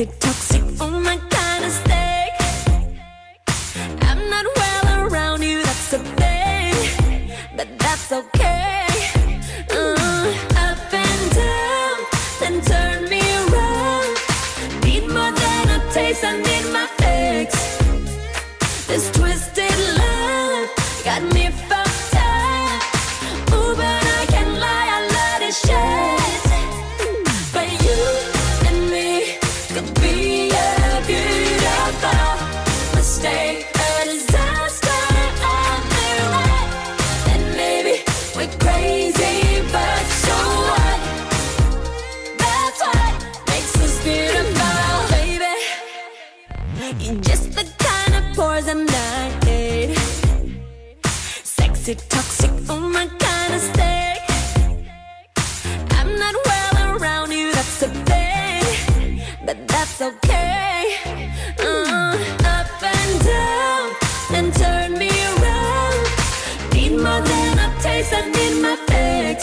Sexy, toxic, oh my kind of steak. I'm not well around you, that's a thing, but that's okay. Uh, up and down, then turn. Need more than a taste, of poison I. Sexy, toxic, oh my kind of steak. I'm not well around you, that's a thing, but that's okay. Uh, up and down, then turn me around. Need more than a taste, I need my fix.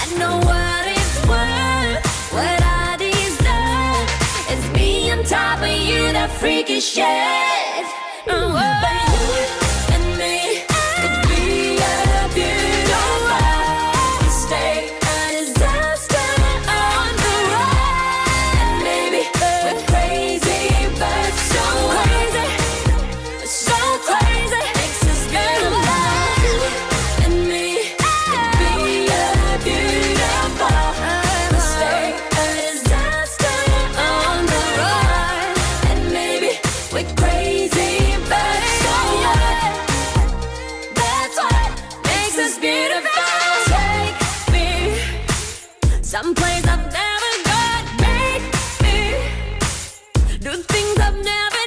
I know what it's worth, what I deserve. It's me on top of you, that freaky shit. Uh, things I've never